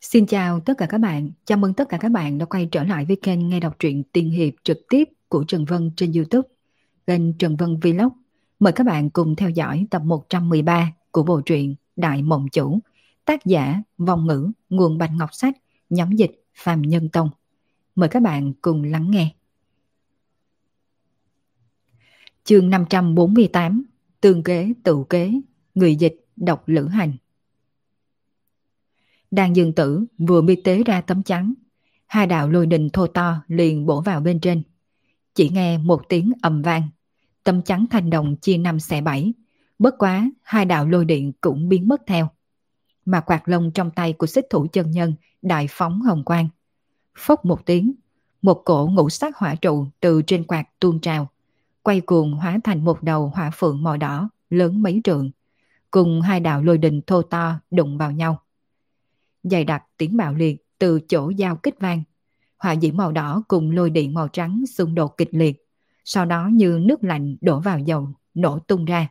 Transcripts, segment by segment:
Xin chào tất cả các bạn, chào mừng tất cả các bạn đã quay trở lại với kênh nghe đọc truyện tiên hiệp trực tiếp của Trần Vân trên Youtube, kênh Trần Vân Vlog. Mời các bạn cùng theo dõi tập 113 của bộ truyện Đại Mộng Chủ, tác giả Vong Ngữ, nguồn Bạch Ngọc Sách, nhóm dịch Phạm Nhân Tông. Mời các bạn cùng lắng nghe. Chương 548 Tương kế tự kế Người dịch đọc lữ hành đang dương tử vừa mi tế ra tấm trắng. Hai đạo lôi đình thô to liền bổ vào bên trên. Chỉ nghe một tiếng ầm vang. Tấm trắng thanh đồng chia năm xẻ bảy. Bất quá, hai đạo lôi điện cũng biến mất theo. Mà quạt lông trong tay của xích thủ chân nhân đại phóng hồng quang. Phốc một tiếng, một cổ ngũ sắc hỏa trụ từ trên quạt tuôn trào, quay cuồng hóa thành một đầu hỏa phượng màu đỏ lớn mấy trượng, cùng hai đạo lôi đình thô to đụng vào nhau dày đặc tiếng bạo liệt từ chỗ giao kích vang. Hỏa diễm màu đỏ cùng lôi điện màu trắng xung đột kịch liệt, sau đó như nước lạnh đổ vào dầu, nổ tung ra.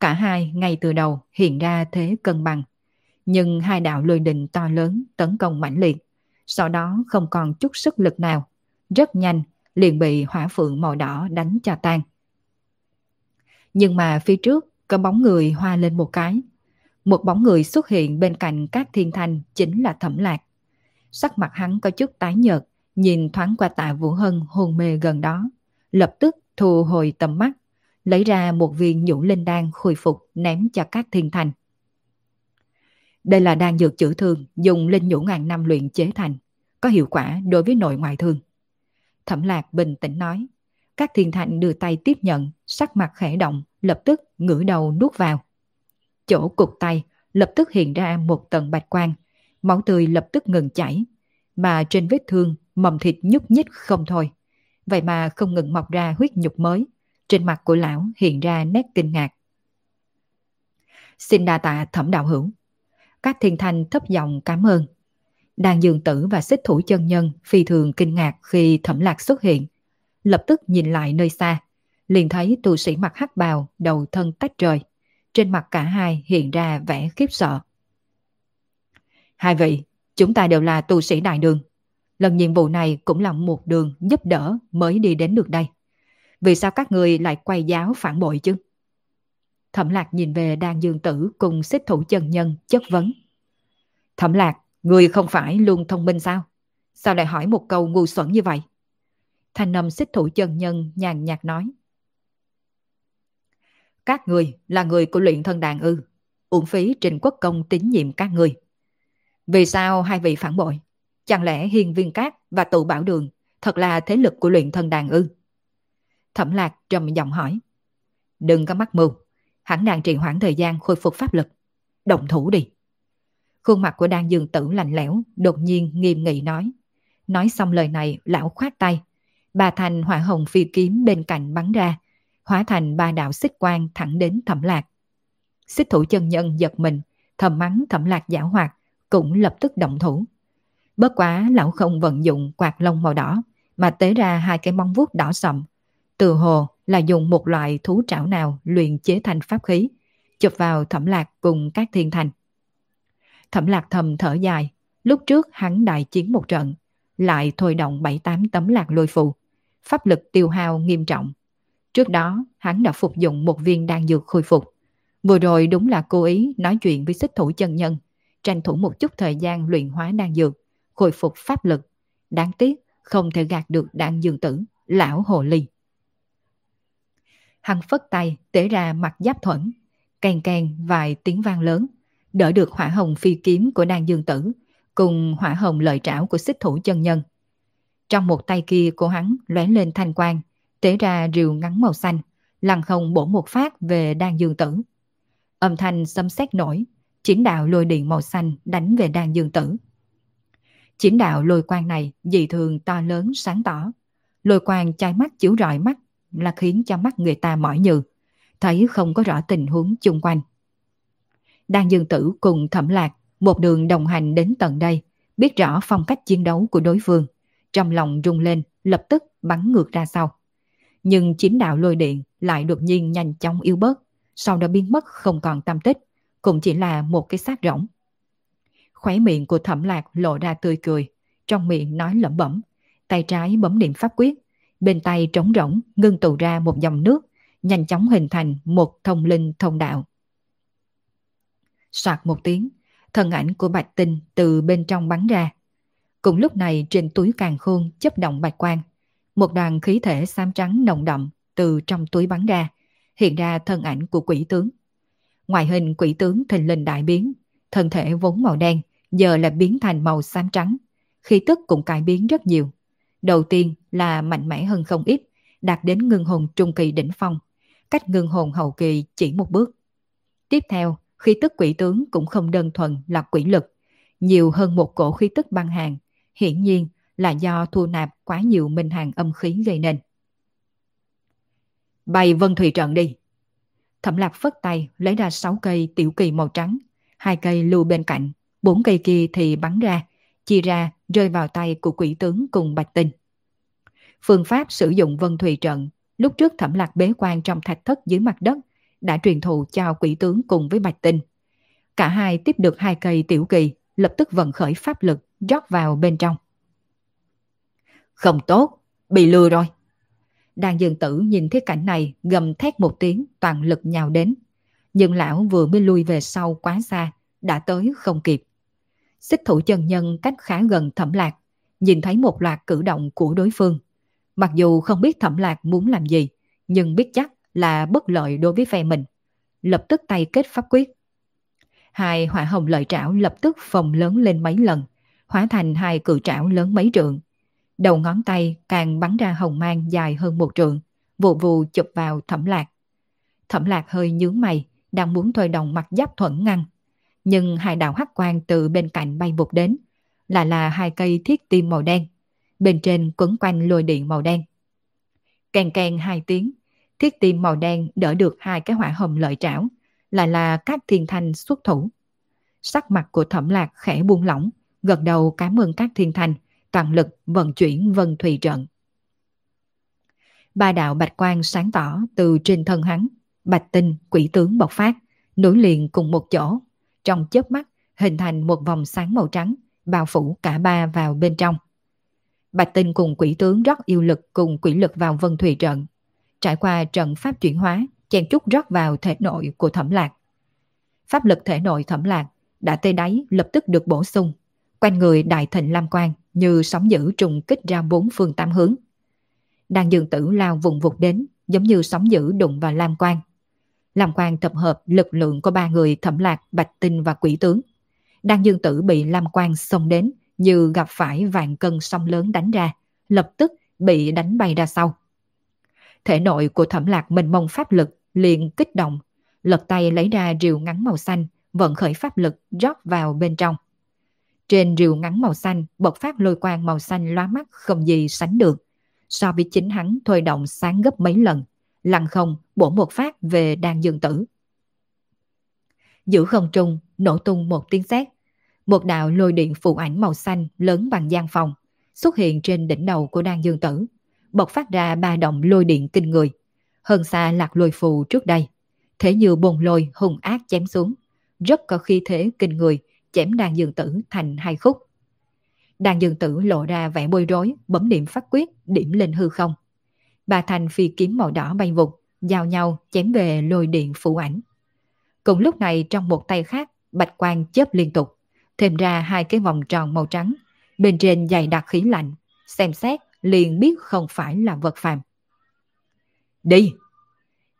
Cả hai ngay từ đầu hiện ra thế cân bằng, nhưng hai đạo lôi đình to lớn tấn công mãnh liệt, sau đó không còn chút sức lực nào, rất nhanh liền bị hỏa phượng màu đỏ đánh cho tan. Nhưng mà phía trước có bóng người hoa lên một cái, một bóng người xuất hiện bên cạnh các thiên thanh chính là thẩm lạc. Sắc mặt hắn có chút tái nhợt, nhìn thoáng qua tạ Vũ Hân hôn mê gần đó. Lập tức thu hồi tầm mắt, lấy ra một viên nhũ linh đan khôi phục ném cho các thiên thanh. Đây là đan dược chữa thương dùng linh nhũ ngàn năm luyện chế thành, có hiệu quả đối với nội ngoại thương. Thẩm lạc bình tĩnh nói, các thiên thanh đưa tay tiếp nhận, sắc mặt khẽ động, lập tức ngửa đầu nuốt vào chỗ cục tay lập tức hiện ra một tầng bạch quang, máu tươi lập tức ngừng chảy, mà trên vết thương mầm thịt nhúc nhích không thôi. Vậy mà không ngừng mọc ra huyết nhục mới, trên mặt của lão hiện ra nét kinh ngạc. Xin đa tạ thẩm đạo hữu. Các thiên thanh thấp giọng cảm ơn. Đàn dường tử và xích thủ chân nhân phi thường kinh ngạc khi thẩm lạc xuất hiện. Lập tức nhìn lại nơi xa, liền thấy tu sĩ mặc hắc bào đầu thân tách trời trên mặt cả hai hiện ra vẻ khiếp sợ. Hai vị, chúng ta đều là tu sĩ đại đường. Lần nhiệm vụ này cũng là một đường giúp đỡ mới đi đến được đây. Vì sao các người lại quay giáo phản bội chứ? Thẩm lạc nhìn về đan dương tử cùng xích thủ chân nhân chất vấn. Thẩm lạc, người không phải luôn thông minh sao? Sao lại hỏi một câu ngu xuẩn như vậy? Thanh âm xích thủ chân nhân nhàn nhạt nói. Các người là người của luyện thân đàn ư. Uổng phí trình quốc công tín nhiệm các người. Vì sao hai vị phản bội? Chẳng lẽ hiên viên cát và tụ bảo đường thật là thế lực của luyện thân đàn ư? Thẩm lạc trầm giọng hỏi. Đừng có mắc mưu. Hẳn đang trì hoãn thời gian khôi phục pháp lực. Động thủ đi. Khuôn mặt của đan dương tử lạnh lẽo, đột nhiên nghiêm nghị nói. Nói xong lời này, lão khoát tay. Bà thành hỏa hồng phi kiếm bên cạnh bắn ra, hóa thành ba đạo xích quang thẳng đến thẩm lạc. Xích thủ chân nhân giật mình, thầm mắng thẩm lạc giả hoạt, cũng lập tức động thủ. Bất quá lão không vận dụng quạt lông màu đỏ, mà tế ra hai cái móng vuốt đỏ sậm. Từ hồ là dùng một loại thú trảo nào luyện chế thành pháp khí, chụp vào thẩm lạc cùng các thiên thành. Thẩm lạc thầm thở dài, lúc trước hắn đại chiến một trận, lại thôi động 7-8 tấm lạc lôi phù. Pháp lực tiêu hao nghiêm trọng, Trước đó, hắn đã phục dụng một viên đan dược khôi phục. Vừa rồi đúng là cố ý nói chuyện với xích thủ chân nhân, tranh thủ một chút thời gian luyện hóa đan dược, khôi phục pháp lực. Đáng tiếc, không thể gạt được đan dương tử, lão hồ ly. Hắn phất tay, tế ra mặt giáp thuẫn, càng càng vài tiếng vang lớn, đỡ được hỏa hồng phi kiếm của đan dương tử, cùng hỏa hồng lợi trảo của xích thủ chân nhân. Trong một tay kia của hắn lóe lên thanh quang, tế ra rìu ngắn màu xanh, lăng không bổ một phát về đan dương tử. Âm thanh xâm xét nổi, chính đạo lôi điện màu xanh đánh về đan dương tử. Chính đạo lôi quang này dị thường to lớn sáng tỏ. Lôi quang chai mắt chiếu rọi mắt là khiến cho mắt người ta mỏi nhừ, thấy không có rõ tình huống chung quanh. Đan dương tử cùng thẩm lạc một đường đồng hành đến tận đây, biết rõ phong cách chiến đấu của đối phương. Trong lòng rung lên, lập tức bắn ngược ra sau nhưng chính đạo lôi điện lại đột nhiên nhanh chóng yếu bớt, sau đó biến mất không còn tâm tích, cũng chỉ là một cái xác rỗng. Khóe miệng của thẩm lạc lộ ra tươi cười, trong miệng nói lẩm bẩm, tay trái bấm niệm pháp quyết, bên tay trống rỗng ngưng tụ ra một dòng nước, nhanh chóng hình thành một thông linh thông đạo. Soạt một tiếng, thân ảnh của bạch tinh từ bên trong bắn ra. Cùng lúc này trên túi càng khôn chấp động bạch quang, một đoàn khí thể xám trắng nồng đậm từ trong túi bắn ra, hiện ra thân ảnh của quỷ tướng. Ngoại hình quỷ tướng thình lình đại biến, thân thể vốn màu đen, giờ là biến thành màu xám trắng. Khí tức cũng cải biến rất nhiều. Đầu tiên là mạnh mẽ hơn không ít, đạt đến ngưng hồn trung kỳ đỉnh phong, cách ngưng hồn hậu kỳ chỉ một bước. Tiếp theo, khí tức quỷ tướng cũng không đơn thuần là quỷ lực, nhiều hơn một cổ khí tức băng hàng, hiển nhiên là do thu nạp quá nhiều minh hàng âm khí gây nên. Bày vân thủy trận đi. Thẩm lạc phất tay lấy ra 6 cây tiểu kỳ màu trắng, hai cây lưu bên cạnh, bốn cây kia thì bắn ra, chia ra rơi vào tay của quỷ tướng cùng bạch tinh. Phương pháp sử dụng vân thủy trận, lúc trước thẩm lạc bế quan trong thạch thất dưới mặt đất, đã truyền thụ cho quỷ tướng cùng với bạch tinh. Cả hai tiếp được hai cây tiểu kỳ, lập tức vận khởi pháp lực, rót vào bên trong. Không tốt, bị lừa rồi. Đàn dương tử nhìn thấy cảnh này gầm thét một tiếng toàn lực nhào đến. Nhưng lão vừa mới lui về sau quá xa, đã tới không kịp. Xích thủ chân nhân cách khá gần thẩm lạc, nhìn thấy một loạt cử động của đối phương. Mặc dù không biết thẩm lạc muốn làm gì, nhưng biết chắc là bất lợi đối với phe mình. Lập tức tay kết pháp quyết. Hai hỏa hồng lợi trảo lập tức phồng lớn lên mấy lần, hóa thành hai cự trảo lớn mấy trượng. Đầu ngón tay càng bắn ra hồng mang dài hơn một trượng, vụ vụ chụp vào thẩm lạc. Thẩm lạc hơi nhướng mày, đang muốn thôi đồng mặt giáp thuẫn ngăn. Nhưng hai đạo hắc quang từ bên cạnh bay vụt đến, là là hai cây thiết tim màu đen. Bên trên quấn quanh lôi điện màu đen. Kèn kèn hai tiếng, thiết tim màu đen đỡ được hai cái hỏa hồng lợi trảo, là là các thiên thanh xuất thủ. Sắc mặt của thẩm lạc khẽ buông lỏng, gật đầu cảm ơn các thiên thanh, toàn lực vận chuyển vân thủy trận. Ba đạo bạch quang sáng tỏ từ trên thân hắn, bạch tinh, quỷ tướng bộc phát, nối liền cùng một chỗ. Trong chớp mắt, hình thành một vòng sáng màu trắng, bao phủ cả ba vào bên trong. Bạch tinh cùng quỷ tướng rót yêu lực cùng quỷ lực vào vân thủy trận. Trải qua trận pháp chuyển hóa, chen trúc rót vào thể nội của thẩm lạc. Pháp lực thể nội thẩm lạc đã tê đáy lập tức được bổ sung. Quanh người đại thịnh lam quang như sóng dữ trùng kích ra bốn phương tám hướng. đan dương tử lao vùng vụt đến, giống như sóng dữ đụng vào Lam Quang. Lam Quang tập hợp lực lượng của ba người thẩm lạc, bạch tinh và quỷ tướng. đan dương tử bị Lam Quang xông đến như gặp phải vạn cân sông lớn đánh ra, lập tức bị đánh bay ra sau. Thể nội của thẩm lạc mình mông pháp lực liền kích động, lật tay lấy ra rìu ngắn màu xanh, vận khởi pháp lực rót vào bên trong. Trên rìu ngắn màu xanh bộc phát lôi quang màu xanh lóa mắt không gì sánh được. So với chính hắn thôi động sáng gấp mấy lần, lăng không bổ một phát về đan dương tử. Giữ không trung, nổ tung một tiếng sét Một đạo lôi điện phụ ảnh màu xanh lớn bằng gian phòng xuất hiện trên đỉnh đầu của đan dương tử, bộc phát ra ba động lôi điện kinh người. Hơn xa lạc lôi phù trước đây, thế như bồn lôi hùng ác chém xuống, rất có khí thế kinh người, chém đàn dương tử thành hai khúc. Đàn dương tử lộ ra vẻ bối rối, bấm điểm phát quyết, điểm lên hư không. Bà thành phi kiếm màu đỏ bay vụt, giao nhau chém về lôi điện phủ ảnh. Cùng lúc này trong một tay khác, bạch quang chớp liên tục, thêm ra hai cái vòng tròn màu trắng, bên trên dày đặc khí lạnh, xem xét liền biết không phải là vật phàm. Đi!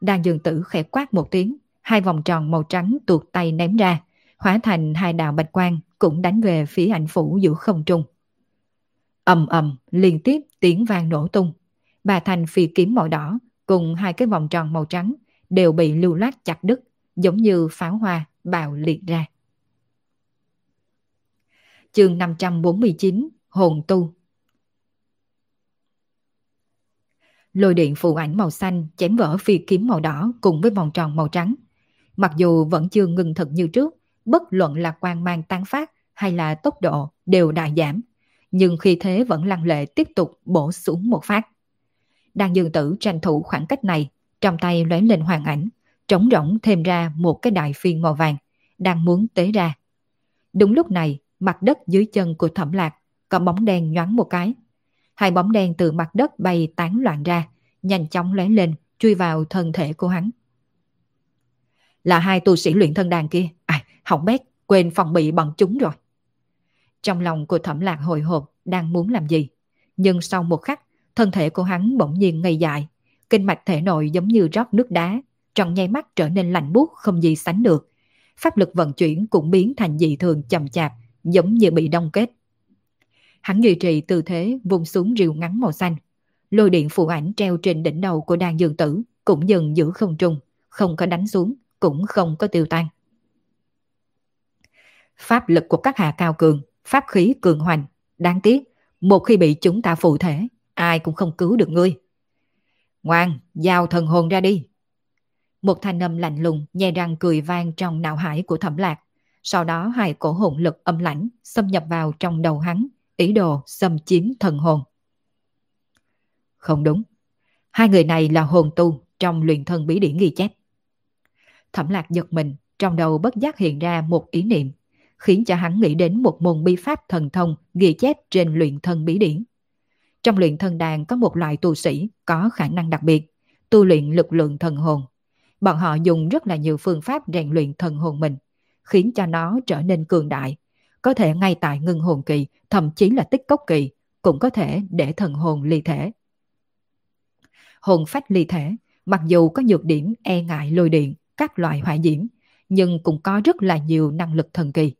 Đàn dương tử khẽ quát một tiếng, hai vòng tròn màu trắng tuột tay ném ra, hóa thành hai đạo bạch quang cũng đánh về phía ảnh phủ giữa không trung. ầm ầm liên tiếp tiếng vang nổ tung. Bà thành phi kiếm màu đỏ cùng hai cái vòng tròn màu trắng đều bị lưu loát chặt đứt, giống như pháo hoa bạo liệt ra. Chương 549 Hồn Tu Lôi điện phù ảnh màu xanh chém vỡ phi kiếm màu đỏ cùng với vòng tròn màu trắng. Mặc dù vẫn chưa ngừng thật như trước, bất luận là quang mang tăng phát hay là tốc độ đều đại giảm, nhưng khi thế vẫn lăng lệ tiếp tục bổ xuống một phát. đang dương tử tranh thủ khoảng cách này, trong tay lóe lên hoàng ảnh, trống rỗng thêm ra một cái đại phiên màu vàng, đang muốn tế ra. Đúng lúc này, mặt đất dưới chân của thẩm lạc có bóng đen nhoáng một cái. Hai bóng đen từ mặt đất bay tán loạn ra, nhanh chóng lóe lên, chui vào thân thể của hắn. Là hai tu sĩ luyện thân đàn kia. À, hỏng bét, quên phòng bị bọn chúng rồi. Trong lòng của thẩm lạc hồi hộp, đang muốn làm gì. Nhưng sau một khắc, thân thể của hắn bỗng nhiên ngây dại. Kinh mạch thể nội giống như rót nước đá, trong nháy mắt trở nên lạnh buốt không gì sánh được. Pháp lực vận chuyển cũng biến thành dị thường chậm chạp, giống như bị đông kết. Hắn duy trì tư thế vùng xuống rìu ngắn màu xanh. Lôi điện phụ ảnh treo trên đỉnh đầu của đàn dương tử cũng dần giữ không trung, không có đánh xuống, cũng không có tiêu tan. Pháp lực của các hạ cao cường, pháp khí cường hoành, đáng tiếc, một khi bị chúng ta phụ thể, ai cũng không cứu được ngươi. Ngoan, giao thần hồn ra đi. Một thanh âm lạnh lùng, nhè răng cười vang trong não hải của thẩm lạc. Sau đó hai cổ hồn lực âm lãnh xâm nhập vào trong đầu hắn, ý đồ xâm chiếm thần hồn. Không đúng. Hai người này là hồn tu trong luyện thân bí điển ghi chép. Thẩm lạc giật mình, trong đầu bất giác hiện ra một ý niệm, khiến cho hắn nghĩ đến một môn bí pháp thần thông ghi chép trên luyện thân bí điển. Trong luyện thân đàn có một loại tu sĩ có khả năng đặc biệt, tu luyện lực lượng thần hồn. Bọn họ dùng rất là nhiều phương pháp rèn luyện thần hồn mình, khiến cho nó trở nên cường đại. Có thể ngay tại ngưng hồn kỳ, thậm chí là tích cốc kỳ, cũng có thể để thần hồn ly thể. Hồn phách ly thể, mặc dù có nhược điểm e ngại lôi điện, các loại hỏa diễm, nhưng cũng có rất là nhiều năng lực thần kỳ.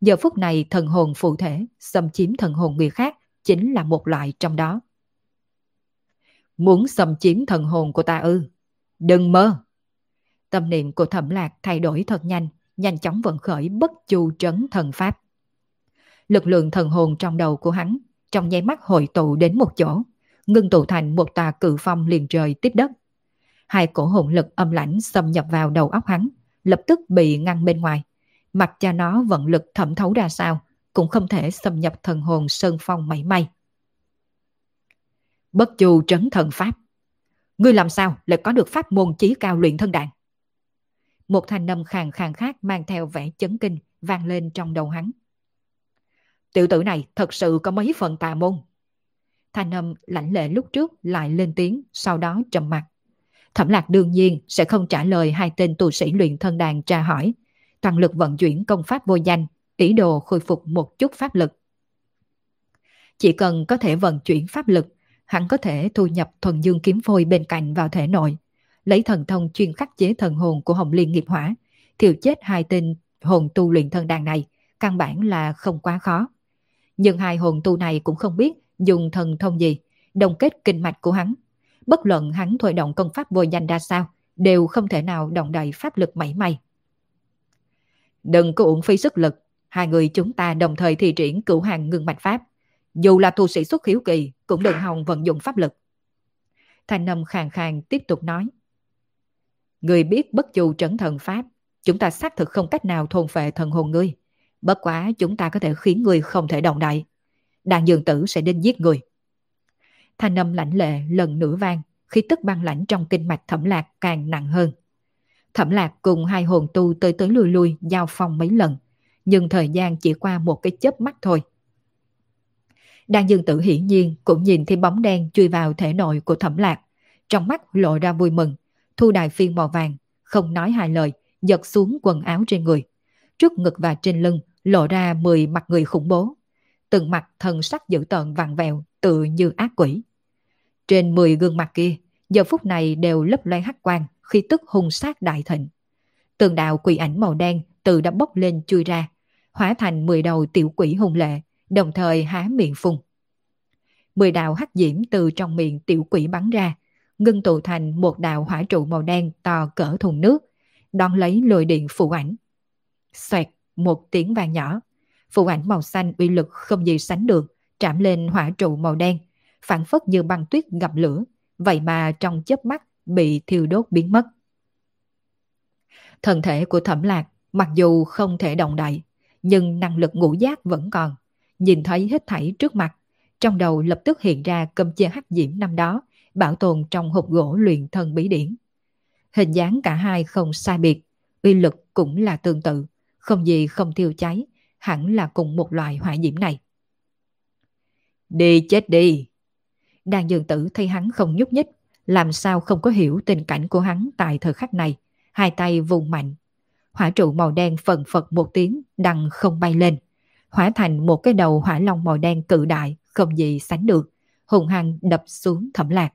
Giờ phút này thần hồn phụ thể xâm chiếm thần hồn người khác chính là một loại trong đó. Muốn xâm chiếm thần hồn của ta ư? Đừng mơ! Tâm niệm của thẩm lạc thay đổi thật nhanh, nhanh chóng vận khởi bất chu trấn thần pháp. Lực lượng thần hồn trong đầu của hắn trong nháy mắt hội tụ đến một chỗ, ngưng tụ thành một tà cự phong liền trời tiếp đất. Hai cổ hồn lực âm lãnh xâm nhập vào đầu óc hắn, lập tức bị ngăn bên ngoài. Mặc cho nó vận lực thẩm thấu ra sao, cũng không thể xâm nhập thần hồn sơn phong mảy may. Bất chu trấn thần pháp. Ngươi làm sao lại có được pháp môn chí cao luyện thân đạn? Một thanh âm khàn khàn khác mang theo vẻ chấn kinh vang lên trong đầu hắn. Tiểu tử này thật sự có mấy phần tà môn. Thanh âm lãnh lệ lúc trước lại lên tiếng, sau đó trầm mặt. Thẩm lạc đương nhiên sẽ không trả lời hai tên tu sĩ luyện thân đàn tra hỏi. Toàn lực vận chuyển công pháp vô danh, ý đồ khôi phục một chút pháp lực. Chỉ cần có thể vận chuyển pháp lực, hắn có thể thu nhập thuần dương kiếm phôi bên cạnh vào thể nội, lấy thần thông chuyên khắc chế thần hồn của Hồng Liên nghiệp hỏa, thiêu chết hai tên hồn tu luyện thân đàn này, căn bản là không quá khó. Nhưng hai hồn tu này cũng không biết dùng thần thông gì, đồng kết kinh mạch của hắn. Bất luận hắn thôi động công pháp vô danh ra sao, đều không thể nào động đậy pháp lực mảy may. Đừng có uổng phí sức lực, hai người chúng ta đồng thời thi triển cửu hàng ngưng mạch pháp. Dù là tu sĩ xuất hiếu kỳ, cũng đừng hòng vận dụng pháp lực. Thanh âm khàn khàn tiếp tục nói. Người biết bất dù trấn thần pháp, chúng ta xác thực không cách nào thôn phệ thần hồn ngươi. Bất quá chúng ta có thể khiến ngươi không thể động đậy. Đàn dường tử sẽ đến giết người. Thanh âm lãnh lệ lần nữa vang, khi tức băng lãnh trong kinh mạch thẩm lạc càng nặng hơn. Thẩm lạc cùng hai hồn tu tới tới lui lui giao phong mấy lần, nhưng thời gian chỉ qua một cái chớp mắt thôi. Đan dương tử hiển nhiên cũng nhìn thấy bóng đen chui vào thể nội của thẩm lạc, trong mắt lộ ra vui mừng, thu đài phiên màu vàng, không nói hai lời, giật xuống quần áo trên người. Trước ngực và trên lưng lộ ra 10 mặt người khủng bố. Từng mặt thần sắc dữ tợn vàng vẹo, tự như ác quỷ. Trên 10 gương mặt kia, giờ phút này đều lấp loe hắc quang, khi tức hung sát đại thịnh. Tường đạo quỷ ảnh màu đen từ đã bốc lên chui ra, hóa thành 10 đầu tiểu quỷ hung lệ, đồng thời há miệng phun. Mười đạo hắc diễm từ trong miệng tiểu quỷ bắn ra, ngưng tụ thành một đạo hỏa trụ màu đen to cỡ thùng nước, đón lấy lôi điện phụ ảnh. Xoẹt một tiếng vàng nhỏ, phụ ảnh màu xanh uy lực không gì sánh được, chạm lên hỏa trụ màu đen, phản phất như băng tuyết gặp lửa, vậy mà trong chớp mắt bị thiêu đốt biến mất. Thân thể của thẩm lạc mặc dù không thể động đậy, nhưng năng lực ngũ giác vẫn còn. Nhìn thấy hết thảy trước mặt, trong đầu lập tức hiện ra cầm chia hắc diễm năm đó, bảo tồn trong hộp gỗ luyện thân bí điển. Hình dáng cả hai không sai biệt, uy lực cũng là tương tự, không gì không thiêu cháy, hẳn là cùng một loại hỏa diễm này. Đi chết đi! Đàn dương tử thấy hắn không nhúc nhích, làm sao không có hiểu tình cảnh của hắn tại thời khắc này, hai tay vùng mạnh. Hỏa trụ màu đen phần phật một tiếng, đằng không bay lên, hóa thành một cái đầu hỏa long màu đen cự đại, không gì sánh được, hùng hăng đập xuống thẩm lạc.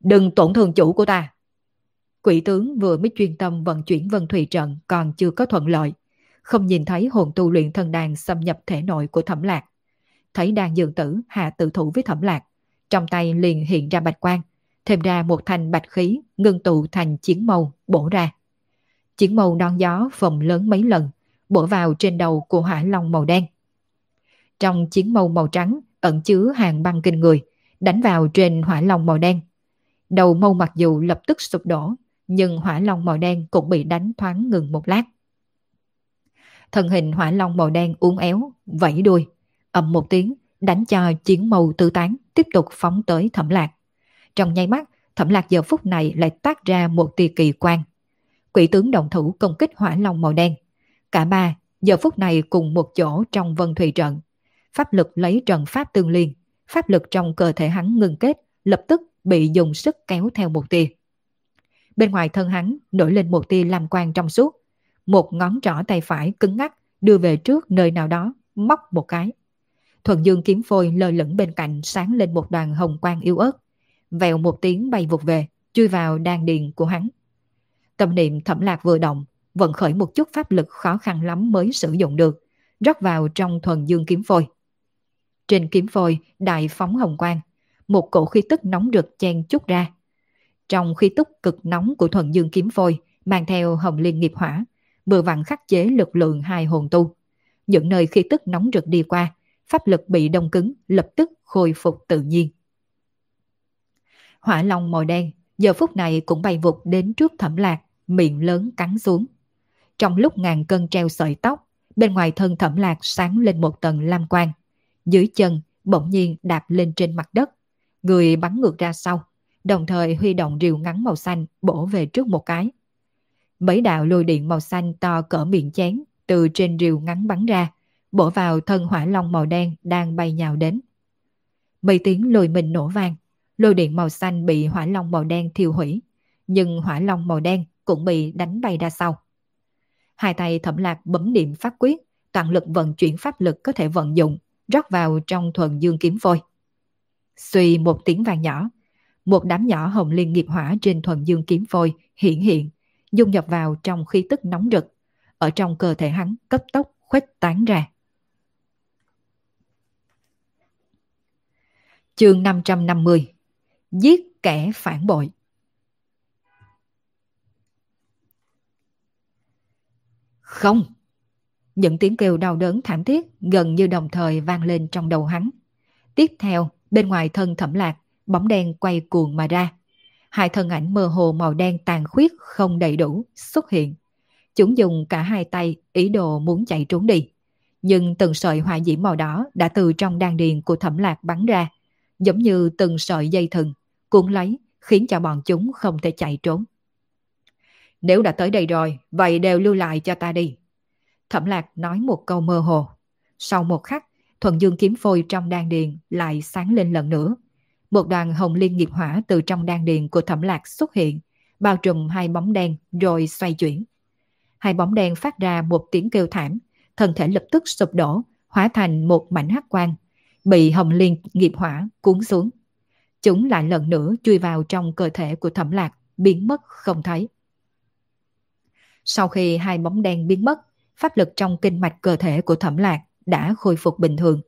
Đừng tổn thương chủ của ta! Quỷ tướng vừa mới chuyên tâm vận chuyển vân thủy trận còn chưa có thuận lợi, không nhìn thấy hồn tu luyện thần đàn xâm nhập thể nội của thẩm lạc. Thấy đàn dường tử hạ tự thủ với thẩm lạc, trong tay liền hiện ra bạch quang, thêm ra một thanh bạch khí ngưng tụ thành chiến mâu bổ ra. Chiến mâu đón gió phồng lớn mấy lần, bổ vào trên đầu của hỏa long màu đen. Trong chiến mâu màu trắng ẩn chứa hàng băng kinh người, đánh vào trên hỏa long màu đen. Đầu mâu mặc dù lập tức sụp đổ, nhưng hỏa long màu đen cũng bị đánh thoáng ngừng một lát. Thân hình hỏa long màu đen uốn éo, vẫy đuôi, ầm một tiếng, đánh cho chiến mâu tư tán, tiếp tục phóng tới thẩm lạc. Trong nháy mắt, thẩm lạc giờ phút này lại tác ra một tia kỳ quan. Quỷ tướng đồng thủ công kích hỏa long màu đen. Cả ba giờ phút này cùng một chỗ trong vân thủy trận. Pháp lực lấy trận pháp tương liên, pháp lực trong cơ thể hắn ngừng kết, lập tức bị dùng sức kéo theo một tia. Bên ngoài thân hắn nổi lên một tia lam quang trong suốt. Một ngón trỏ tay phải cứng ngắc đưa về trước nơi nào đó, móc một cái. Thuần dương kiếm phôi lơ lửng bên cạnh sáng lên một đoàn hồng quang yếu ớt. Vèo một tiếng bay vụt về, chui vào đan điền của hắn. Tâm niệm thẩm lạc vừa động, vận khởi một chút pháp lực khó khăn lắm mới sử dụng được, rót vào trong thuần dương kiếm phôi. Trên kiếm phôi đại phóng hồng quang, một cổ khí tức nóng rực chen chút ra. Trong khí tức cực nóng của thuần dương kiếm phôi mang theo hồng liên nghiệp hỏa, vừa vặn khắc chế lực lượng hai hồn tu. Những nơi khí tức nóng rực đi qua, pháp lực bị đông cứng lập tức khôi phục tự nhiên. Hỏa long màu đen giờ phút này cũng bay vụt đến trước thẩm lạc, miệng lớn cắn xuống. Trong lúc ngàn cân treo sợi tóc, bên ngoài thân thẩm lạc sáng lên một tầng lam quang. Dưới chân bỗng nhiên đạp lên trên mặt đất, người bắn ngược ra sau, đồng thời huy động rìu ngắn màu xanh bổ về trước một cái. Mấy đạo lôi điện màu xanh to cỡ miệng chén từ trên rìu ngắn bắn ra, bổ vào thân hỏa long màu đen đang bay nhào đến. Mấy tiếng lôi mình nổ vang, lôi điện màu xanh bị hỏa long màu đen thiêu hủy, nhưng hỏa long màu đen cũng bị đánh bay ra sau. Hai tay thẩm lạc bấm niệm pháp quyết, toàn lực vận chuyển pháp lực có thể vận dụng, rót vào trong thuần dương kiếm phôi. Suy một tiếng vàng nhỏ, một đám nhỏ hồng liên nghiệp hỏa trên thuần dương kiếm phôi hiện hiện, dung nhập vào trong khí tức nóng rực, ở trong cơ thể hắn cấp tốc khuếch tán ra. Chương 550 Giết kẻ phản bội Không! Những tiếng kêu đau đớn thảm thiết gần như đồng thời vang lên trong đầu hắn. Tiếp theo, bên ngoài thân thẩm lạc, bóng đen quay cuồng mà ra. Hai thân ảnh mơ hồ màu đen tàn khuyết không đầy đủ xuất hiện. Chúng dùng cả hai tay ý đồ muốn chạy trốn đi. Nhưng từng sợi hỏa diễm màu đỏ đã từ trong đan điền của thẩm lạc bắn ra, giống như từng sợi dây thừng, cuốn lấy, khiến cho bọn chúng không thể chạy trốn. Nếu đã tới đây rồi, vậy đều lưu lại cho ta đi. Thẩm lạc nói một câu mơ hồ. Sau một khắc, thuần dương kiếm phôi trong đan điền lại sáng lên lần nữa. Một đoàn hồng liên nghiệp hỏa từ trong đan điền của thẩm lạc xuất hiện, bao trùm hai bóng đen rồi xoay chuyển. Hai bóng đen phát ra một tiếng kêu thảm, thân thể lập tức sụp đổ, hóa thành một mảnh hắc quang, bị hồng liên nghiệp hỏa cuốn xuống. Chúng lại lần nữa chui vào trong cơ thể của thẩm lạc, biến mất không thấy. Sau khi hai bóng đen biến mất, pháp lực trong kinh mạch cơ thể của thẩm lạc đã khôi phục bình thường.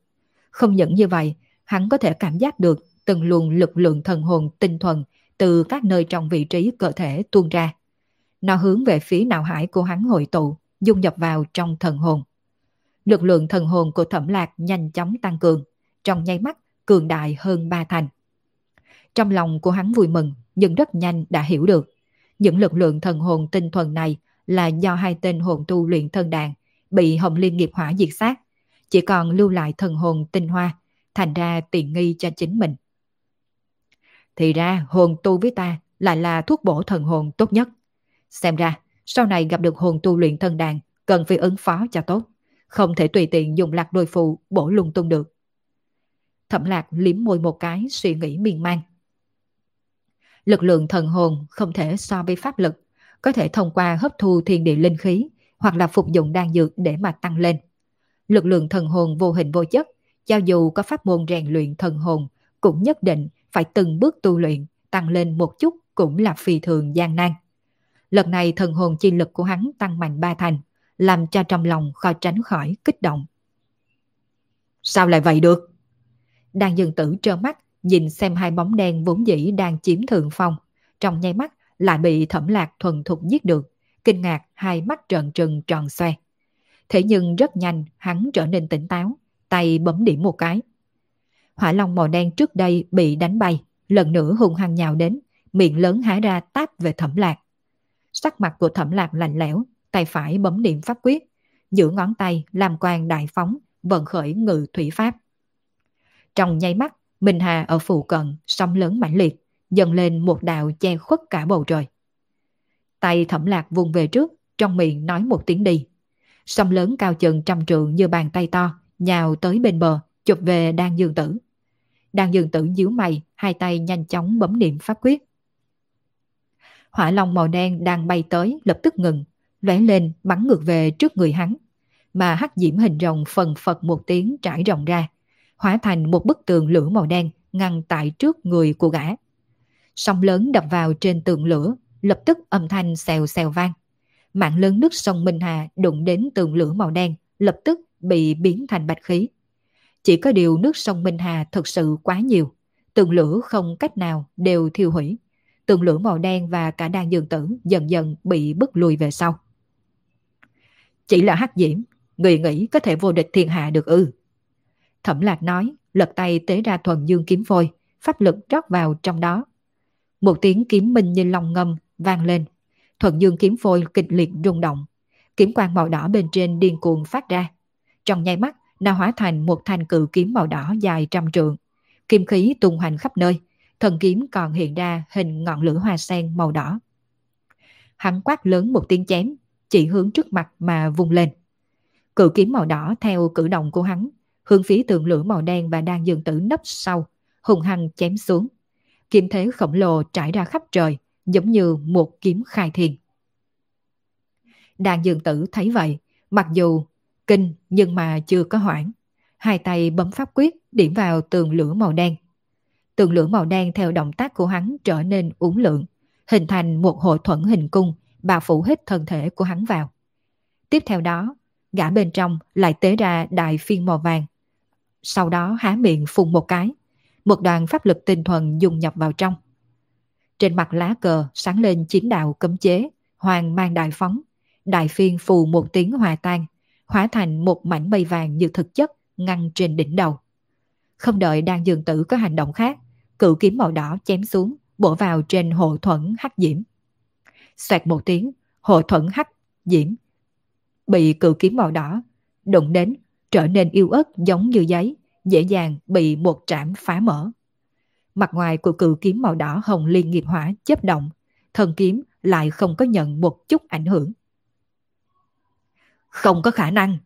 Không những như vậy, hắn có thể cảm giác được từng luồng lực lượng thần hồn tinh thuần từ các nơi trong vị trí cơ thể tuôn ra. Nó hướng về phía não hải của hắn hội tụ, dung nhập vào trong thần hồn. Lực lượng thần hồn của thẩm lạc nhanh chóng tăng cường, trong nháy mắt cường đại hơn ba thành. Trong lòng của hắn vui mừng, nhưng rất nhanh đã hiểu được. Những lực lượng thần hồn tinh thuần này là do hai tên hồn tu luyện thân đàn bị hồng liên nghiệp hỏa diệt sát, chỉ còn lưu lại thần hồn tinh hoa, thành ra tiện nghi cho chính mình. Thì ra hồn tu với ta lại là thuốc bổ thần hồn tốt nhất. Xem ra, sau này gặp được hồn tu luyện thân đàn, cần phải ứng phó cho tốt. không thể tùy tiện dùng lạc đôi phụ bổ lung tung được. Thẩm lạc liếm môi một cái suy nghĩ miên man. Lực lượng thần hồn không thể so với pháp lực, có thể thông qua hấp thu thiên địa linh khí hoặc là phục dụng đan dược để mà tăng lên. Lực lượng thần hồn vô hình vô chất, cho dù có pháp môn rèn luyện thần hồn, cũng nhất định phải từng bước tu luyện, tăng lên một chút cũng là phi thường gian nan. Lần này thần hồn chi lực của hắn tăng mạnh ba thành, làm cho trong lòng khó tránh khỏi kích động. Sao lại vậy được? Đang dừng tử trơ mắt, nhìn xem hai bóng đen vốn dĩ đang chiếm thượng phong. Trong nháy mắt lại bị thẩm lạc thuần thục giết được, kinh ngạc hai mắt trợn trừng tròn xoe. Thế nhưng rất nhanh hắn trở nên tỉnh táo, tay bấm điểm một cái. Hỏa long màu đen trước đây bị đánh bay, lần nữa hung hăng nhào đến, miệng lớn há ra táp về thẩm lạc. Sắc mặt của thẩm lạc lạnh lẽo, tay phải bấm điểm pháp quyết, giữa ngón tay làm quan đại phóng, vận khởi ngự thủy pháp. Trong nháy mắt, Minh Hà ở phụ cận, sóng lớn mãnh liệt, dần lên một đạo che khuất cả bầu trời. Tay thẩm lạc vùng về trước, trong miệng nói một tiếng đi. Sông lớn cao chừng trăm trượng như bàn tay to, nhào tới bên bờ, chụp về đan dương tử. Đan dương tử nhíu mày, hai tay nhanh chóng bấm niệm pháp quyết. Hỏa long màu đen đang bay tới lập tức ngừng, lóe lên bắn ngược về trước người hắn. Mà hắc diễm hình rồng phần phật một tiếng trải rộng ra, hóa thành một bức tường lửa màu đen ngăn tại trước người của gã. Sông lớn đập vào trên tường lửa, lập tức âm thanh xèo xèo vang. Mạng lớn nước sông Minh Hà đụng đến tường lửa màu đen, lập tức bị biến thành bạch khí. Chỉ có điều nước sông Minh Hà thật sự quá nhiều, tường lửa không cách nào đều thiêu hủy. Tường lửa màu đen và cả đàn dường tử dần dần bị bức lùi về sau. Chỉ là hắc diễm, người nghĩ có thể vô địch thiên hạ được ư. Thẩm lạc nói, lật tay tế ra thuần dương kiếm phôi, pháp lực rót vào trong đó. Một tiếng kiếm minh như lòng ngâm vang lên. Thuần dương kiếm phôi kịch liệt rung động. Kiếm quang màu đỏ bên trên điên cuồng phát ra. Trong nháy mắt, nó hóa thành một thanh cự kiếm màu đỏ dài trăm trượng. Kim khí tung hoành khắp nơi, thần kiếm còn hiện ra hình ngọn lửa hoa sen màu đỏ. Hắn quát lớn một tiếng chém, chỉ hướng trước mặt mà vung lên. Cự kiếm màu đỏ theo cử động của hắn, hướng phía tượng lửa màu đen và đang dương tử nấp sau, hùng hăng chém xuống. Kiếm thế khổng lồ trải ra khắp trời, giống như một kiếm khai thiên. Đàn dường tử thấy vậy, mặc dù kinh nhưng mà chưa có hoảng. Hai tay bấm pháp quyết điểm vào tường lửa màu đen. Tường lửa màu đen theo động tác của hắn trở nên uốn lượng, hình thành một hội thuẫn hình cung, bao phủ hết thân thể của hắn vào. Tiếp theo đó, gã bên trong lại tế ra đại phiên màu vàng. Sau đó há miệng phun một cái, một đoàn pháp lực tinh thuần dùng nhập vào trong. Trên mặt lá cờ sáng lên chín đạo cấm chế, hoàng mang đại phóng, đại phiên phù một tiếng hòa tan, hóa thành một mảnh mây vàng như thực chất ngăn trên đỉnh đầu. Không đợi đang dường tử có hành động khác, cự kiếm màu đỏ chém xuống, bổ vào trên hộ thuẫn hắc diễm. Xoẹt một tiếng, hộ thuẫn hắc diễm bị cự kiếm màu đỏ đụng đến trở nên yêu ớt giống như giấy, dễ dàng bị một trảm phá mở. Mặt ngoài của cự kiếm màu đỏ hồng liên nghiệp hỏa chấp động, thần kiếm lại không có nhận một chút ảnh hưởng. Không có khả năng.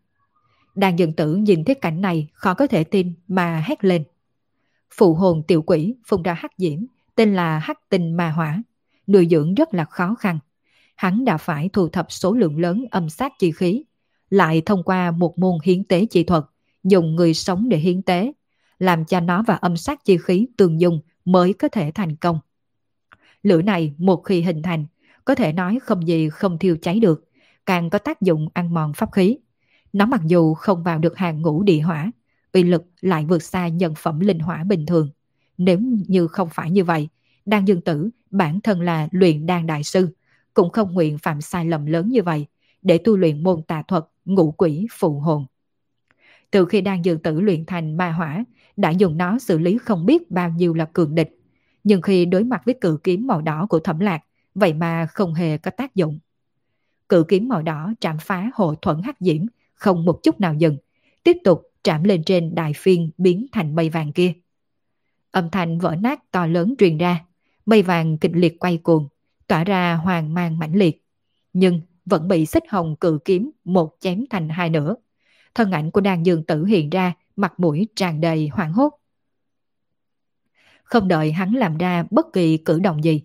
Đàn dân tử nhìn thấy cảnh này khó có thể tin mà hét lên. Phụ hồn tiểu quỷ phun ra hắc diễm, tên là hắc tinh ma hỏa. Nuôi dưỡng rất là khó khăn. Hắn đã phải thu thập số lượng lớn âm sát chi khí, lại thông qua một môn hiến tế chi thuật, dùng người sống để hiến tế, làm cho nó và âm sát chi khí tương dung mới có thể thành công. Lửa này một khi hình thành, có thể nói không gì không thiêu cháy được, càng có tác dụng ăn mòn pháp khí. Nó mặc dù không vào được hàng ngũ địa hỏa, uy lực lại vượt xa nhân phẩm linh hỏa bình thường. Nếu như không phải như vậy, Đan Dương Tử bản thân là luyện đan đại sư, cũng không nguyện phạm sai lầm lớn như vậy để tu luyện môn tà thuật ngũ quỷ phụ hồn. Từ khi Đan Dương Tử luyện thành ma hỏa, đã dùng nó xử lý không biết bao nhiêu là cường địch. Nhưng khi đối mặt với cự kiếm màu đỏ của thẩm lạc, vậy mà không hề có tác dụng. Cự kiếm màu đỏ chạm phá hộ thuẫn hắc diễm, không một chút nào dừng, tiếp tục chạm lên trên đại phiên biến thành mây vàng kia. Âm thanh vỡ nát to lớn truyền ra, mây vàng kịch liệt quay cuồng, tỏa ra hoàng mang mãnh liệt. Nhưng vẫn bị xích hồng cự kiếm một chém thành hai nửa thân ảnh của đàn dương tử hiện ra, mặt mũi tràn đầy hoảng hốt. Không đợi hắn làm ra bất kỳ cử động gì,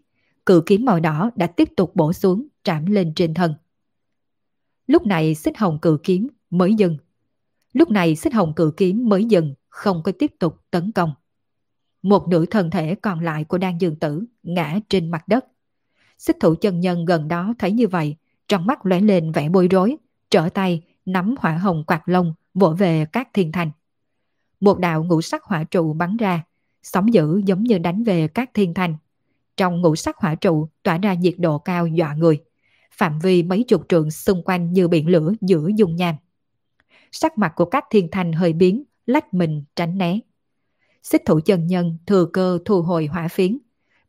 cự kiếm màu đỏ đã tiếp tục bổ xuống, trảm lên trên thân. Lúc này xích hồng cự kiếm mới dừng. Lúc này xích hồng cự kiếm mới dừng, không có tiếp tục tấn công. Một nửa thân thể còn lại của đan dương tử ngã trên mặt đất. Xích thủ chân nhân gần đó thấy như vậy, trong mắt lóe lên vẻ bối rối, trở tay nắm hỏa hồng quạt lông vỗ về các thiên thành. Một đạo ngũ sắc hỏa trụ bắn ra, sóng dữ giống như đánh về các thiên thành. Trong ngũ sắc hỏa trụ tỏa ra nhiệt độ cao dọa người. Phạm vi mấy chục trượng xung quanh như biển lửa giữa dung nham. Sắc mặt của các thiên thành hơi biến, lách mình tránh né. Xích thủ chân nhân thừa cơ thu hồi hỏa phiến.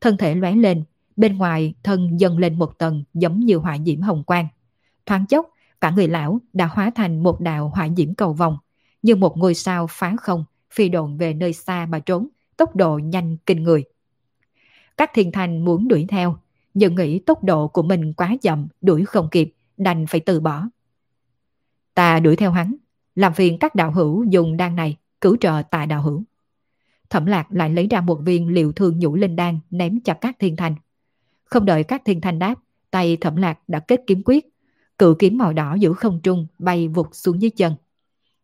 Thân thể lóe lên, bên ngoài thân dần lên một tầng giống như hỏa diễm hồng quang. Thoáng chốc, cả người lão đã hóa thành một đạo hỏa diễm cầu vòng, như một ngôi sao phá không, phi độn về nơi xa mà trốn, tốc độ nhanh kinh người. Các thiên thành muốn đuổi theo, nhưng nghĩ tốc độ của mình quá chậm, đuổi không kịp, đành phải từ bỏ. Ta đuổi theo hắn, làm phiền các đạo hữu dùng đan này, cứu trợ tại đạo hữu. Thẩm lạc lại lấy ra một viên liệu thương nhũ linh đan ném cho các thiên thành. Không đợi các thiên thành đáp, tay thẩm lạc đã kết kiếm quyết. Cự kiếm màu đỏ giữ không trung bay vụt xuống dưới chân.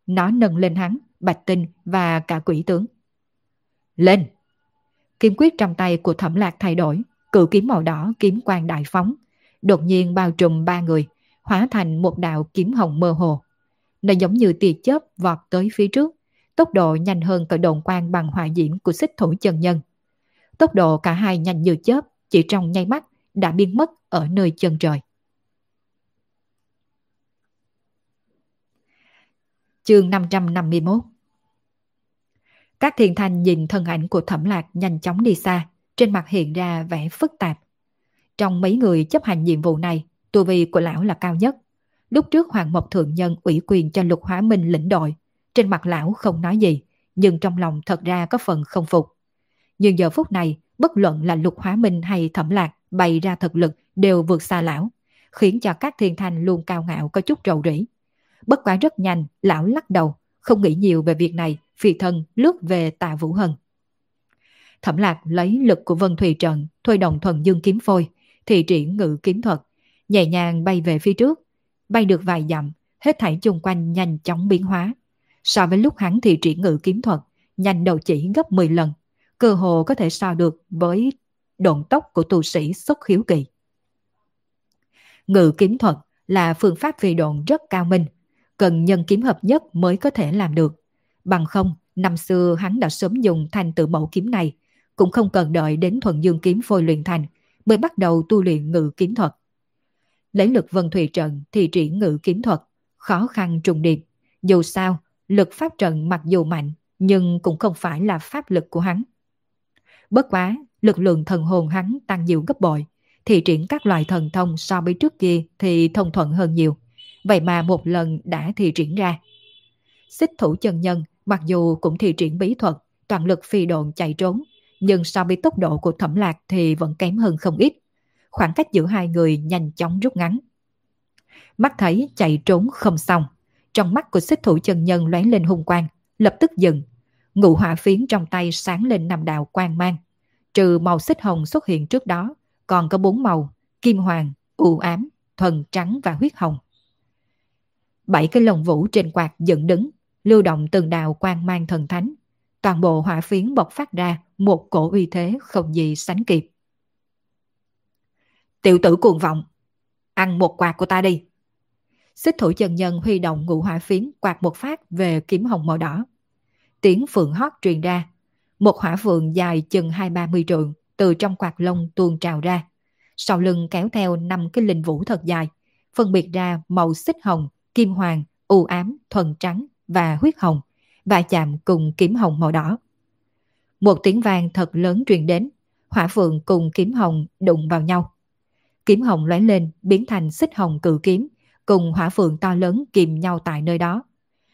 Nó nâng lên hắn, bạch tinh và cả quỷ tướng. Lên! Kiếm quyết trong tay của thẩm lạc thay đổi, cự kiếm màu đỏ kiếm quang đại phóng, đột nhiên bao trùm ba người, hóa thành một đạo kiếm hồng mơ hồ. Nó giống như tia chớp vọt tới phía trước, tốc độ nhanh hơn cả đồn quang bằng hỏa diễm của xích thủ chân nhân. Tốc độ cả hai nhanh như chớp, chỉ trong nháy mắt đã biến mất ở nơi chân trời. Chương 551 Các thiền thanh nhìn thân ảnh của thẩm lạc nhanh chóng đi xa, trên mặt hiện ra vẻ phức tạp. Trong mấy người chấp hành nhiệm vụ này, tu vi của lão là cao nhất. Lúc trước Hoàng Mộc Thượng Nhân ủy quyền cho Lục Hóa Minh lĩnh đội, trên mặt lão không nói gì, nhưng trong lòng thật ra có phần không phục. Nhưng giờ phút này, bất luận là Lục Hóa Minh hay Thẩm Lạc bày ra thực lực đều vượt xa lão, khiến cho các thiên thanh luôn cao ngạo có chút rầu rĩ. Bất quá rất nhanh, lão lắc đầu, không nghĩ nhiều về việc này, phi thân lướt về tà Vũ Hân. Thẩm Lạc lấy lực của Vân Thùy Trần, thôi đồng thuần dương kiếm phôi, thì triển ngự kiếm thuật, nhẹ nhàng bay về phía trước, bay được vài dặm, hết thảy chung quanh nhanh chóng biến hóa. So với lúc hắn thì triển ngự kiếm thuật, nhanh đầu chỉ gấp 10 lần, cơ hồ có thể so được với độn tốc của tu sĩ xuất khiếu kỳ. Ngự kiếm thuật là phương pháp phi độn rất cao minh, cần nhân kiếm hợp nhất mới có thể làm được. Bằng không, năm xưa hắn đã sớm dùng thành tự mẫu kiếm này, cũng không cần đợi đến thuần dương kiếm phôi luyện thành mới bắt đầu tu luyện ngự kiếm thuật. Lấy lực vân thủy trận thì triển ngự kiếm thuật, khó khăn trùng điệp. Dù sao, lực pháp trận mặc dù mạnh, nhưng cũng không phải là pháp lực của hắn. Bất quá, lực lượng thần hồn hắn tăng nhiều gấp bội, thì triển các loại thần thông so với trước kia thì thông thuận hơn nhiều. Vậy mà một lần đã thì triển ra. Xích thủ chân nhân mặc dù cũng thì triển bí thuật, toàn lực phi độn chạy trốn, nhưng so với tốc độ của thẩm lạc thì vẫn kém hơn không ít. Khoảng cách giữa hai người nhanh chóng rút ngắn. Mắt thấy chạy trốn không xong, trong mắt của xích thủ chân nhân lóe lên hung quang, lập tức dừng. Ngụ hỏa phiến trong tay sáng lên nằm đạo quang mang. Trừ màu xích hồng xuất hiện trước đó, còn có bốn màu, kim hoàng, u ám, thuần trắng và huyết hồng. Bảy cái lồng vũ trên quạt dựng đứng, lưu động từng đạo quang mang thần thánh. Toàn bộ hỏa phiến bộc phát ra một cổ uy thế không gì sánh kịp. Tiểu tử cuồng vọng, ăn một quạt của ta đi. Xích thủ chân nhân huy động ngũ hỏa phiến quạt một phát về kiếm hồng màu đỏ. Tiếng phượng hót truyền ra. Một hỏa phượng dài chừng hai ba mươi trượng từ trong quạt lông tuôn trào ra. Sau lưng kéo theo năm cái linh vũ thật dài, phân biệt ra màu xích hồng, kim hoàng, u ám, thuần trắng và huyết hồng, và chạm cùng kiếm hồng màu đỏ. Một tiếng vang thật lớn truyền đến, hỏa phượng cùng kiếm hồng đụng vào nhau. Kiếm hồng lóe lên biến thành xích hồng cự kiếm, cùng hỏa phượng to lớn kìm nhau tại nơi đó.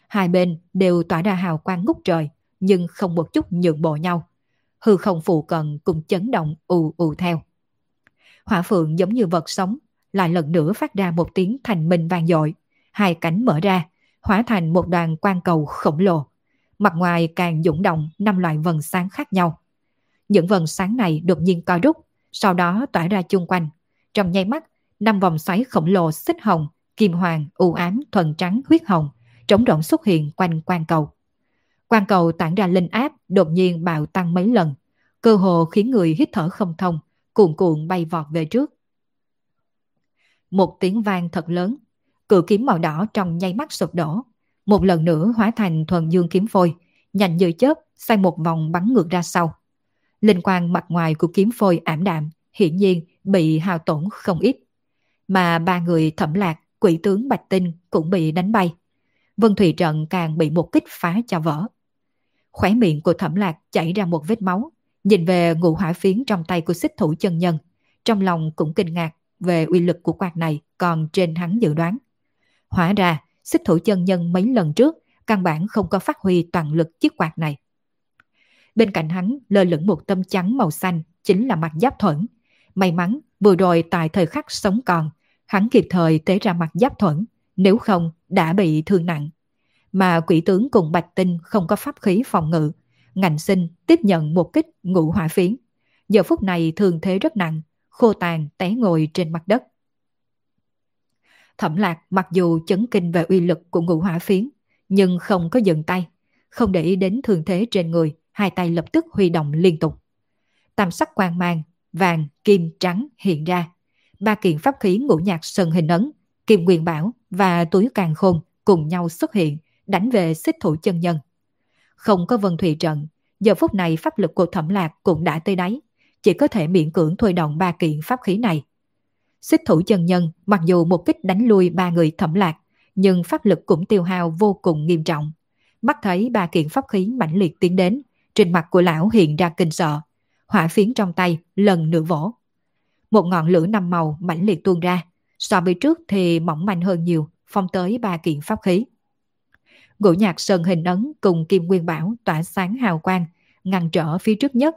Hai bên đều tỏa ra hào quang ngút trời, nhưng không một chút nhượng bộ nhau. Hư không phụ cận cùng chấn động ù ù theo. Hỏa phượng giống như vật sống, lại lần nữa phát ra một tiếng thành minh vang dội. Hai cánh mở ra, hóa thành một đoàn quang cầu khổng lồ. Mặt ngoài càng dũng động năm loại vần sáng khác nhau. Những vần sáng này đột nhiên co rút, sau đó tỏa ra chung quanh. Trong nháy mắt, năm vòng xoáy khổng lồ xích hồng, kim hoàng, u ám, thuần trắng, huyết hồng, trống rỗng xuất hiện quanh quang cầu. Quang cầu tản ra linh áp đột nhiên bạo tăng mấy lần, cơ hồ khiến người hít thở không thông, cuồn cuộn bay vọt về trước. Một tiếng vang thật lớn, cự kiếm màu đỏ trong nháy mắt sụp đổ, một lần nữa hóa thành thuần dương kiếm phôi, nhanh như chớp xoay một vòng bắn ngược ra sau. Linh quang mặt ngoài của kiếm phôi ảm đạm, hiển nhiên bị hao tổn không ít. Mà ba người thẩm lạc, quỷ tướng Bạch Tinh cũng bị đánh bay. Vân Thủy Trận càng bị một kích phá cho vỡ. khóe miệng của thẩm lạc chảy ra một vết máu, nhìn về ngụ hỏa phiến trong tay của xích thủ chân nhân. Trong lòng cũng kinh ngạc về uy lực của quạt này còn trên hắn dự đoán. Hóa ra, xích thủ chân nhân mấy lần trước căn bản không có phát huy toàn lực chiếc quạt này. Bên cạnh hắn lơ lửng một tâm trắng màu xanh chính là mặt giáp thuẫn. May mắn vừa rồi tại thời khắc sống còn, hắn kịp thời tế ra mặt giáp thuẫn, nếu không đã bị thương nặng. Mà quỷ tướng cùng bạch tinh không có pháp khí phòng ngự, ngành sinh tiếp nhận một kích ngũ hỏa phiến. Giờ phút này thường thế rất nặng, khô tàn té ngồi trên mặt đất. Thẩm lạc mặc dù chấn kinh về uy lực của ngũ hỏa phiến, nhưng không có dừng tay, không để ý đến thương thế trên người, hai tay lập tức huy động liên tục. Tam sắc quang mang, vàng, kim, trắng hiện ra. Ba kiện pháp khí ngũ nhạc sơn hình ấn, kim quyền bảo và túi càng khôn cùng nhau xuất hiện, đánh về xích thủ chân nhân. Không có vân thủy trận, giờ phút này pháp lực của thẩm lạc cũng đã tới đáy, chỉ có thể miễn cưỡng thôi động ba kiện pháp khí này. Xích thủ chân nhân mặc dù một kích đánh lui ba người thẩm lạc, nhưng pháp lực cũng tiêu hao vô cùng nghiêm trọng. Mắt thấy ba kiện pháp khí mãnh liệt tiến đến, trên mặt của lão hiện ra kinh sợ. Hỏa phiến trong tay lần nữa vỗ. Một ngọn lửa năm màu mãnh liệt tuôn ra, so với trước thì mỏng manh hơn nhiều, phong tới ba kiện pháp khí. Ngũ nhạc sơn hình ấn cùng kim nguyên bảo tỏa sáng hào quang, ngăn trở phía trước nhất,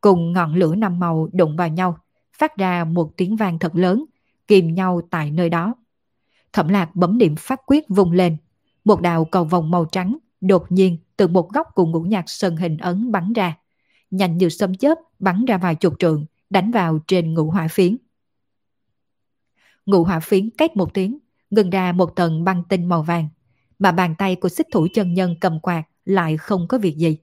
cùng ngọn lửa năm màu đụng vào nhau, phát ra một tiếng vang thật lớn, kìm nhau tại nơi đó. Thẩm lạc bấm điểm phát quyết vung lên, một đạo cầu vòng màu trắng đột nhiên từ một góc của ngũ nhạc sơn hình ấn bắn ra, nhanh như sấm chớp bắn ra vài chục trượng, đánh vào trên ngũ hỏa phiến. Ngũ hỏa phiến két một tiếng, ngừng ra một tầng băng tinh màu vàng, mà bàn tay của xích thủ chân nhân cầm quạt lại không có việc gì.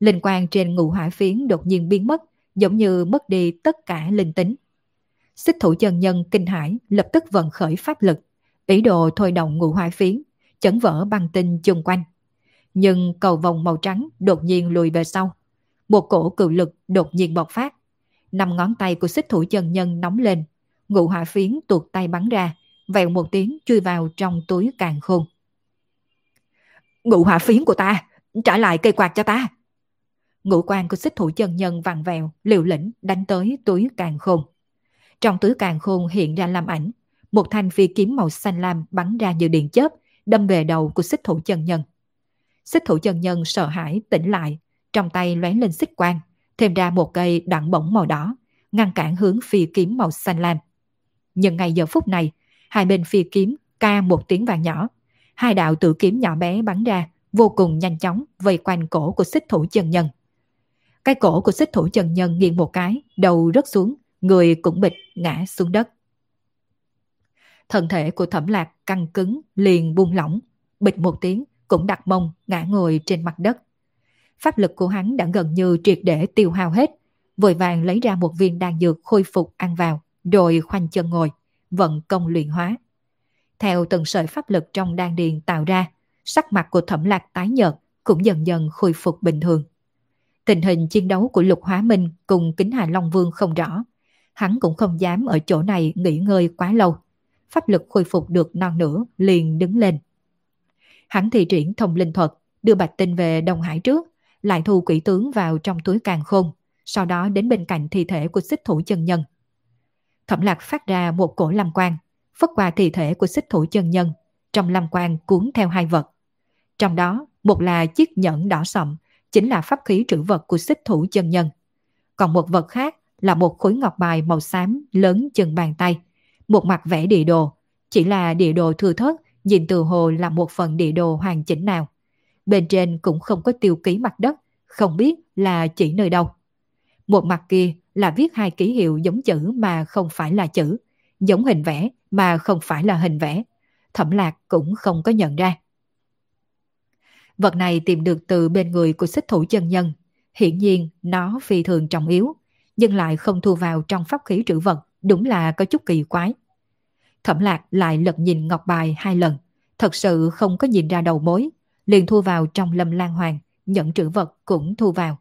Linh quang trên ngũ hỏa phiến đột nhiên biến mất, giống như mất đi tất cả linh tính. Xích thủ chân nhân kinh hãi lập tức vận khởi pháp lực, ý đồ thôi động ngụ hoa phiến, chấn vỡ băng tinh chung quanh. Nhưng cầu vòng màu trắng đột nhiên lùi về sau. Một cổ cự lực đột nhiên bộc phát. Năm ngón tay của xích thủ chân nhân nóng lên. ngụ hỏa phiến tuột tay bắn ra, vẹo một tiếng chui vào trong túi càng khôn. ngụ hỏa phiến của ta, trả lại cây quạt cho ta. Ngũ quan của xích thủ chân nhân vặn vẹo, liều lĩnh đánh tới túi càng khôn. Trong túi càng khôn hiện ra làm ảnh, một thanh phi kiếm màu xanh lam bắn ra như điện chớp, đâm về đầu của xích thủ chân nhân. Xích thủ chân nhân sợ hãi tỉnh lại, trong tay lóe lên xích quang, thêm ra một cây đoạn bổng màu đỏ, ngăn cản hướng phi kiếm màu xanh lam. Nhưng ngay giờ phút này, hai bên phi kiếm ca một tiếng vàng nhỏ, hai đạo tự kiếm nhỏ bé bắn ra, vô cùng nhanh chóng vây quanh cổ của xích thủ chân nhân. Cái cổ của xích thủ chân nhân nghiêng một cái, đầu rớt xuống, người cũng bịch ngã xuống đất. Thân thể của thẩm lạc căng cứng, liền buông lỏng, bịch một tiếng, cũng đặt mông ngã ngồi trên mặt đất. Pháp lực của hắn đã gần như triệt để tiêu hao hết, vội vàng lấy ra một viên đan dược khôi phục ăn vào, rồi khoanh chân ngồi, vận công luyện hóa. Theo từng sợi pháp lực trong đan điền tạo ra, sắc mặt của thẩm lạc tái nhợt cũng dần dần khôi phục bình thường. Tình hình chiến đấu của Lục Hóa Minh cùng Kính Hà Long Vương không rõ. Hắn cũng không dám ở chỗ này nghỉ ngơi quá lâu. Pháp lực khôi phục được non nửa liền đứng lên. Hắn thì triển thông linh thuật, đưa Bạch Tinh về Đông Hải trước, lại thu quỷ tướng vào trong túi càng khôn, sau đó đến bên cạnh thi thể của xích thủ chân nhân. Thẩm lạc phát ra một cổ lam quang, phất qua thi thể của xích thủ chân nhân, trong lam quang cuốn theo hai vật. Trong đó, một là chiếc nhẫn đỏ sậm, chính là pháp khí trữ vật của xích thủ chân nhân. Còn một vật khác là một khối ngọc bài màu xám lớn chừng bàn tay, một mặt vẽ địa đồ, chỉ là địa đồ thừa thớt nhìn từ hồ là một phần địa đồ hoàn chỉnh nào. Bên trên cũng không có tiêu ký mặt đất, không biết là chỉ nơi đâu. Một mặt kia là viết hai ký hiệu giống chữ mà không phải là chữ, giống hình vẽ mà không phải là hình vẽ. Thẩm lạc cũng không có nhận ra. Vật này tìm được từ bên người của xích thủ chân nhân. Hiển nhiên nó phi thường trọng yếu, nhưng lại không thu vào trong pháp khí trữ vật, đúng là có chút kỳ quái. Thẩm lạc lại lật nhìn ngọc bài hai lần, thật sự không có nhìn ra đầu mối, liền thu vào trong lâm lan hoàng, nhận trữ vật cũng thu vào.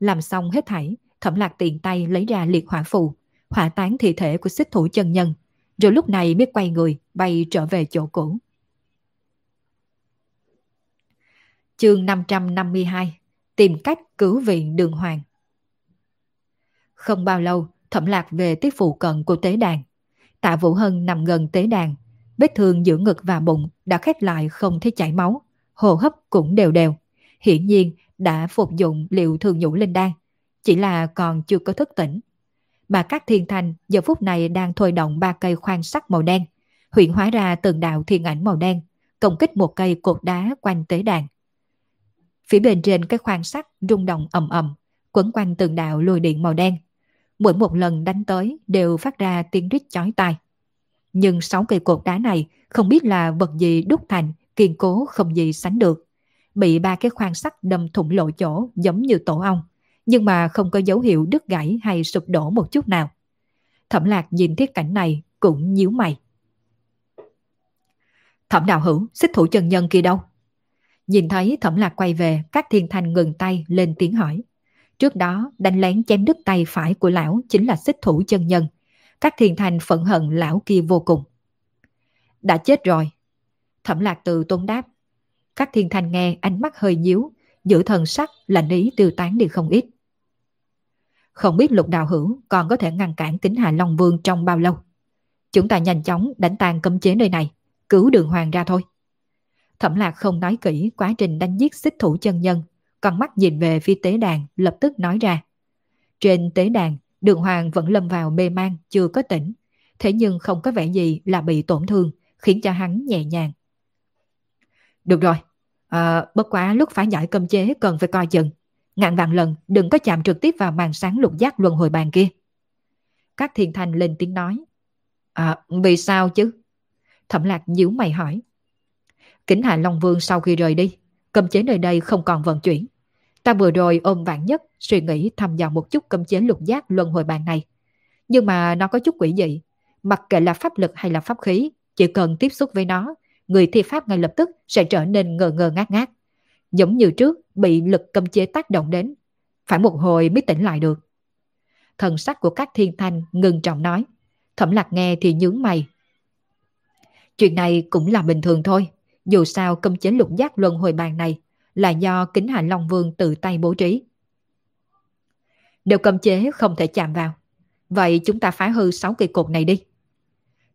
Làm xong hết thảy, thẩm lạc tiện tay lấy ra liệt hỏa phù, hỏa tán thi thể của xích thủ chân nhân, rồi lúc này mới quay người bay trở về chỗ cũ. Chương 552 Tìm cách cứu viện đường hoàng Không bao lâu, thẩm lạc về tiếp phụ cận của tế đàn. Tạ Vũ Hân nằm gần tế đàn, vết thương giữa ngực và bụng đã khép lại không thấy chảy máu, hô hấp cũng đều đều. Hiển nhiên đã phục dụng liệu thường nhũ linh đan, chỉ là còn chưa có thức tỉnh. Mà các thiên thành giờ phút này đang thôi động ba cây khoan sắt màu đen, huyện hóa ra từng đạo thiên ảnh màu đen, công kích một cây cột đá quanh tế đàn. Phía bên trên cái khoang sắt rung động ầm ầm, quấn quanh từng đạo lùi điện màu đen. Mỗi một lần đánh tới đều phát ra tiếng rít chói tai. Nhưng sáu cây cột đá này không biết là vật gì đúc thành, kiên cố không gì sánh được. Bị ba cái khoang sắt đâm thủng lộ chỗ giống như tổ ong, nhưng mà không có dấu hiệu đứt gãy hay sụp đổ một chút nào. Thẩm lạc nhìn thiết cảnh này cũng nhíu mày. Thẩm đạo hữu, xích thủ chân nhân kia đâu? Nhìn thấy thẩm lạc quay về, các thiên thanh ngừng tay lên tiếng hỏi. Trước đó, đánh lén chém đứt tay phải của lão chính là xích thủ chân nhân. Các thiên thanh phẫn hận lão kia vô cùng. Đã chết rồi. Thẩm lạc từ tôn đáp. Các thiên thanh nghe ánh mắt hơi nhíu, giữ thần sắc lạnh ý tiêu tán đi không ít. Không biết lục đào hữu còn có thể ngăn cản kính Hà Long Vương trong bao lâu. Chúng ta nhanh chóng đánh tan cấm chế nơi này, cứu đường hoàng ra thôi. Thẩm lạc không nói kỹ quá trình đánh giết xích thủ chân nhân, con mắt nhìn về phía tế đàn lập tức nói ra. Trên tế đàn, đường hoàng vẫn lâm vào mê man chưa có tỉnh, thế nhưng không có vẻ gì là bị tổn thương, khiến cho hắn nhẹ nhàng. Được rồi, à, bất quá lúc phá giải cơm chế cần phải coi chừng. Ngàn vạn lần đừng có chạm trực tiếp vào màn sáng lục giác luân hồi bàn kia. Các thiên thành lên tiếng nói. À, vì sao chứ? Thẩm lạc nhíu mày hỏi. Kính Hạ Long Vương sau khi rời đi, cơm chế nơi đây không còn vận chuyển. Ta vừa rồi ôm vạn nhất suy nghĩ thăm dò một chút cơm chế lục giác luân hồi bàn này. Nhưng mà nó có chút quỷ dị. Mặc kệ là pháp lực hay là pháp khí, chỉ cần tiếp xúc với nó, người thi pháp ngay lập tức sẽ trở nên ngờ ngờ ngát ngát. Giống như trước bị lực cơm chế tác động đến. Phải một hồi mới tỉnh lại được. Thần sắc của các thiên thanh ngừng trọng nói. Thẩm lạc nghe thì nhướng mày. Chuyện này cũng là bình thường thôi. Dù sao cấm chế lục giác luân hồi bàn này là do kính hạ Long Vương tự tay bố trí. đều cấm chế không thể chạm vào, vậy chúng ta phá hư sáu cây cột này đi.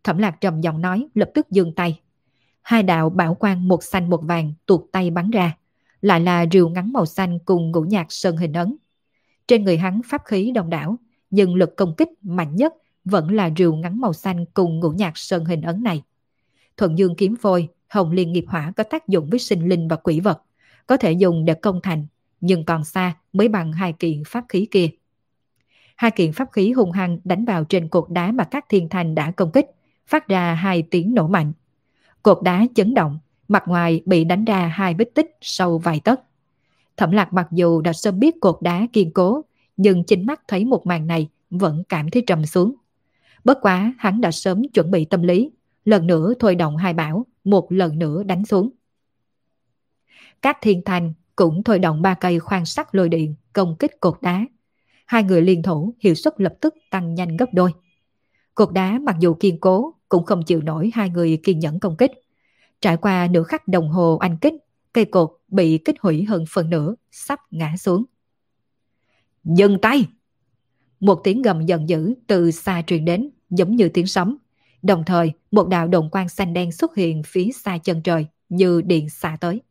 Thẩm lạc trầm giọng nói lập tức dừng tay. Hai đạo bảo quang một xanh một vàng tuột tay bắn ra, lại là rìu ngắn màu xanh cùng ngũ nhạc sơn hình ấn. Trên người hắn pháp khí đông đảo, nhưng lực công kích mạnh nhất vẫn là rìu ngắn màu xanh cùng ngũ nhạc sơn hình ấn này. Thuận dương kiếm phôi Hồng Liên nghiệp hỏa có tác dụng với sinh linh và quỷ vật, có thể dùng để công thành, nhưng còn xa mới bằng hai kiện pháp khí kia. Hai kiện pháp khí hung hăng đánh vào trên cột đá mà các thiên thành đã công kích, phát ra hai tiếng nổ mạnh. Cột đá chấn động, mặt ngoài bị đánh ra hai vết tích sâu vài tấc. Thẩm lạc mặc dù đã sớm biết cột đá kiên cố, nhưng chính mắt thấy một màn này vẫn cảm thấy trầm xuống. Bất quá hắn đã sớm chuẩn bị tâm lý, lần nữa thôi động hai bảo, một lần nữa đánh xuống. Các thiên thành cũng thôi động ba cây khoan sắt lôi điện công kích cột đá. Hai người liên thủ hiệu suất lập tức tăng nhanh gấp đôi. Cột đá mặc dù kiên cố cũng không chịu nổi hai người kiên nhẫn công kích. Trải qua nửa khắc đồng hồ anh kích, cây cột bị kích hủy hơn phần nửa, sắp ngã xuống. Dừng tay! Một tiếng gầm giận dữ từ xa truyền đến, giống như tiếng sấm. Đồng thời, một đạo đồng quang xanh đen xuất hiện phía xa chân trời, như điện xa tới.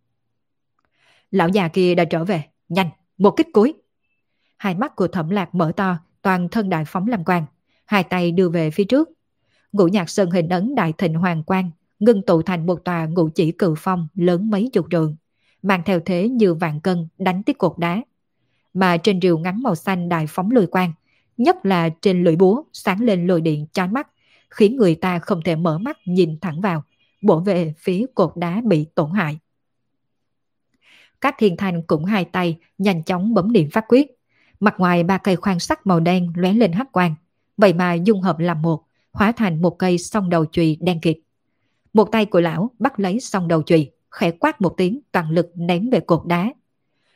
Lão già kia đã trở về, nhanh, một kích cuối. Hai mắt của thẩm lạc mở to, toàn thân đại phóng làm quang, hai tay đưa về phía trước. Ngũ nhạc sơn hình ấn đại thịnh hoàng quang, ngưng tụ thành một tòa ngũ chỉ cự phong lớn mấy chục trường, mang theo thế như vạn cân đánh tiếp cột đá. Mà trên rìu ngắn màu xanh đại phóng lùi quang, nhất là trên lưỡi búa sáng lên lồi điện chói mắt, khiến người ta không thể mở mắt nhìn thẳng vào, bổ về phía cột đá bị tổn hại. Các thiên thanh cũng hai tay nhanh chóng bấm niệm phát quyết. Mặt ngoài ba cây khoan sắt màu đen lóe lên hắc quang, vậy mà dung hợp làm một, hóa thành một cây song đầu chùy đen kịt. Một tay của lão bắt lấy song đầu chùy, khẽ quát một tiếng toàn lực ném về cột đá.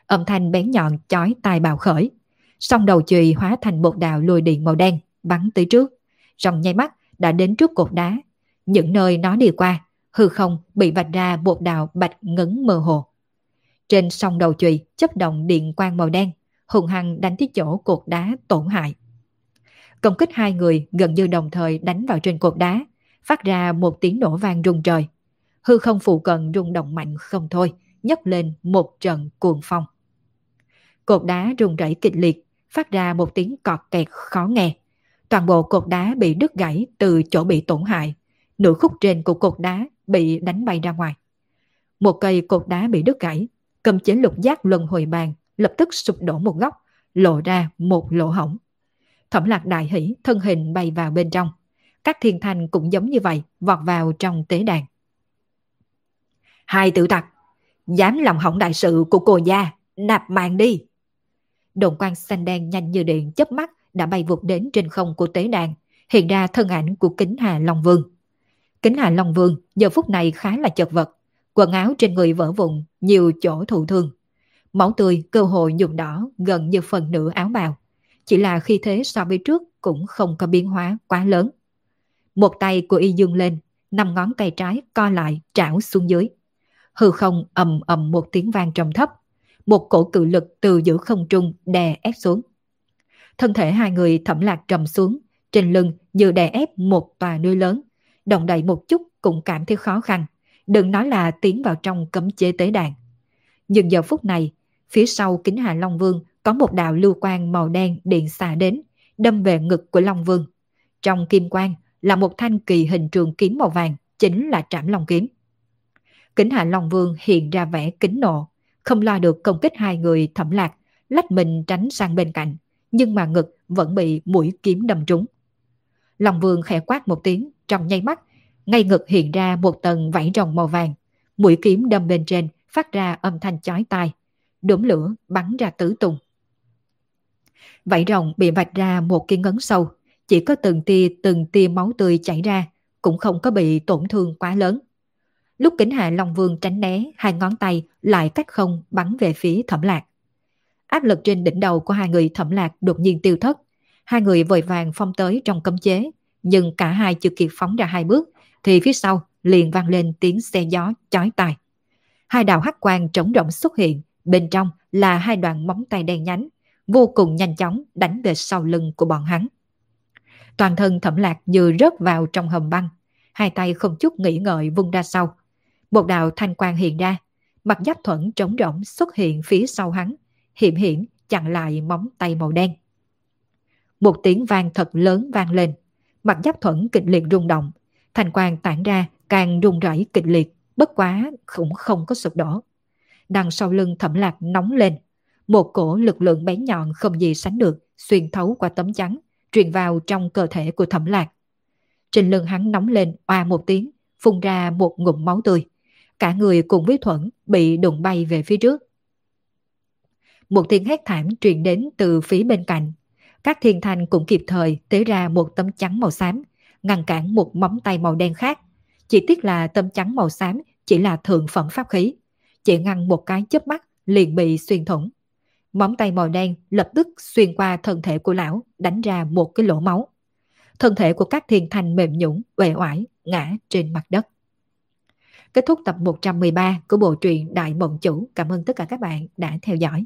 Âm thanh bén nhọn chói tai bào khởi. Song đầu chùy hóa thành một đạo lùi điện màu đen bắn tới trước. Trong nháy mắt đã đến trước cột đá. Những nơi nó đi qua, hư không bị vạch ra một đạo bạch ngấn mơ hồ. Trên song đầu chùy chấp động điện quang màu đen, hùng hăng đánh tới chỗ cột đá tổn hại. Công kích hai người gần như đồng thời đánh vào trên cột đá, phát ra một tiếng nổ vang rung trời. Hư không phụ cận rung động mạnh không thôi, nhấc lên một trận cuồng phong. Cột đá rung rẩy kịch liệt, phát ra một tiếng cọt kẹt khó nghe. Toàn bộ cột đá bị đứt gãy từ chỗ bị tổn hại. Nửa khúc trên của cột đá bị đánh bay ra ngoài. Một cây cột đá bị đứt gãy, cầm chế lục giác luân hồi bàn lập tức sụp đổ một góc, lộ ra một lỗ hổng. Thẩm lạc đại hỷ thân hình bay vào bên trong. Các thiên thanh cũng giống như vậy, vọt vào trong tế đàn. Hai tự tặc, dám lòng hỏng đại sự của cô gia, nạp mạng đi. Đồn quan xanh đen nhanh như điện chớp mắt đã bay vụt đến trên không của tế đàn, hiện ra thân ảnh của kính Hà Long Vương. Kính Hà Long Vương giờ phút này khá là chật vật, quần áo trên người vỡ vụn, nhiều chỗ thụ thương. Máu tươi cơ hội nhuộm đỏ gần như phần nửa áo bào. Chỉ là khi thế so với trước cũng không có biến hóa quá lớn. Một tay của y dương lên, năm ngón tay trái co lại trảo xuống dưới. Hư không ầm ầm một tiếng vang trầm thấp. Một cổ cự lực từ giữa không trung đè ép xuống. Thân thể hai người thẩm lạc trầm xuống, trên lưng như đè ép một tòa núi lớn. Động đậy một chút cũng cảm thấy khó khăn. Đừng nói là tiến vào trong cấm chế tế đàn. Nhưng giờ phút này, phía sau kính hạ Long Vương có một đạo lưu quang màu đen điện xà đến, đâm về ngực của Long Vương. Trong kim quang là một thanh kỳ hình trường kiếm màu vàng, chính là trảm long kiếm. Kính hạ Long Vương hiện ra vẻ kính nộ, không lo được công kích hai người thẩm lạc, lách mình tránh sang bên cạnh, nhưng mà ngực vẫn bị mũi kiếm đâm trúng. Long Vương khẽ quát một tiếng, trong nháy mắt, ngay ngực hiện ra một tầng vảy rồng màu vàng, mũi kiếm đâm bên trên, phát ra âm thanh chói tai, đốm lửa bắn ra tứ tung. Vảy rồng bị vạch ra một cái ngấn sâu, chỉ có từng tia từng tia máu tươi chảy ra, cũng không có bị tổn thương quá lớn. Lúc kính hạ Long Vương tránh né, hai ngón tay lại cách không bắn về phía thẩm lạc. Áp lực trên đỉnh đầu của hai người thẩm lạc đột nhiên tiêu thất. Hai người vội vàng phong tới trong cấm chế, nhưng cả hai chưa kịp phóng ra hai bước, thì phía sau liền vang lên tiếng xe gió chói tai. Hai đạo hắc quang trống rộng xuất hiện, bên trong là hai đoạn móng tay đen nhánh, vô cùng nhanh chóng đánh về sau lưng của bọn hắn. Toàn thân thẩm lạc như rớt vào trong hầm băng, hai tay không chút nghĩ ngợi vung ra sau. Một đạo thanh quang hiện ra, mặt giáp thuẫn trống rỗng xuất hiện phía sau hắn, hiểm hiểm chặn lại móng tay màu đen. Một tiếng vang thật lớn vang lên, mặt giáp thuẫn kịch liệt rung động, thành quang tản ra càng rung rẩy kịch liệt, bất quá cũng không có sụp đổ. Đằng sau lưng thẩm lạc nóng lên, một cổ lực lượng bén nhọn không gì sánh được xuyên thấu qua tấm chắn, truyền vào trong cơ thể của thẩm lạc. Trên lưng hắn nóng lên oa một tiếng, phun ra một ngụm máu tươi. Cả người cùng với Thuẫn bị đụng bay về phía trước. Một tiếng hét thảm truyền đến từ phía bên cạnh. Các thiên thanh cũng kịp thời tế ra một tấm chắn màu xám, ngăn cản một móng tay màu đen khác. Chỉ tiếc là tấm chắn màu xám chỉ là thượng phẩm pháp khí. Chỉ ngăn một cái chớp mắt liền bị xuyên thủng. Móng tay màu đen lập tức xuyên qua thân thể của lão, đánh ra một cái lỗ máu. Thân thể của các thiên thanh mềm nhũng, uể oải, ngã trên mặt đất. Kết thúc tập 113 của bộ truyện Đại Mộng Chủ. Cảm ơn tất cả các bạn đã theo dõi.